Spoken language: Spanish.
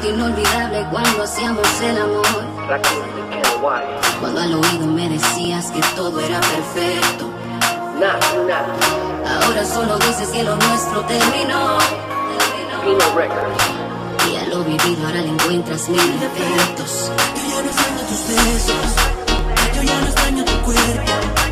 inolvidable cuando hacíamos el amor. Cuando al oído me decías que todo era perfecto. Ahora solo dices que lo nuestro terminó. Y a lo vivido ahora le encuentras mil defectos. Yo ya no extraño tus besos. Yo ya no extraño tu cuerpo.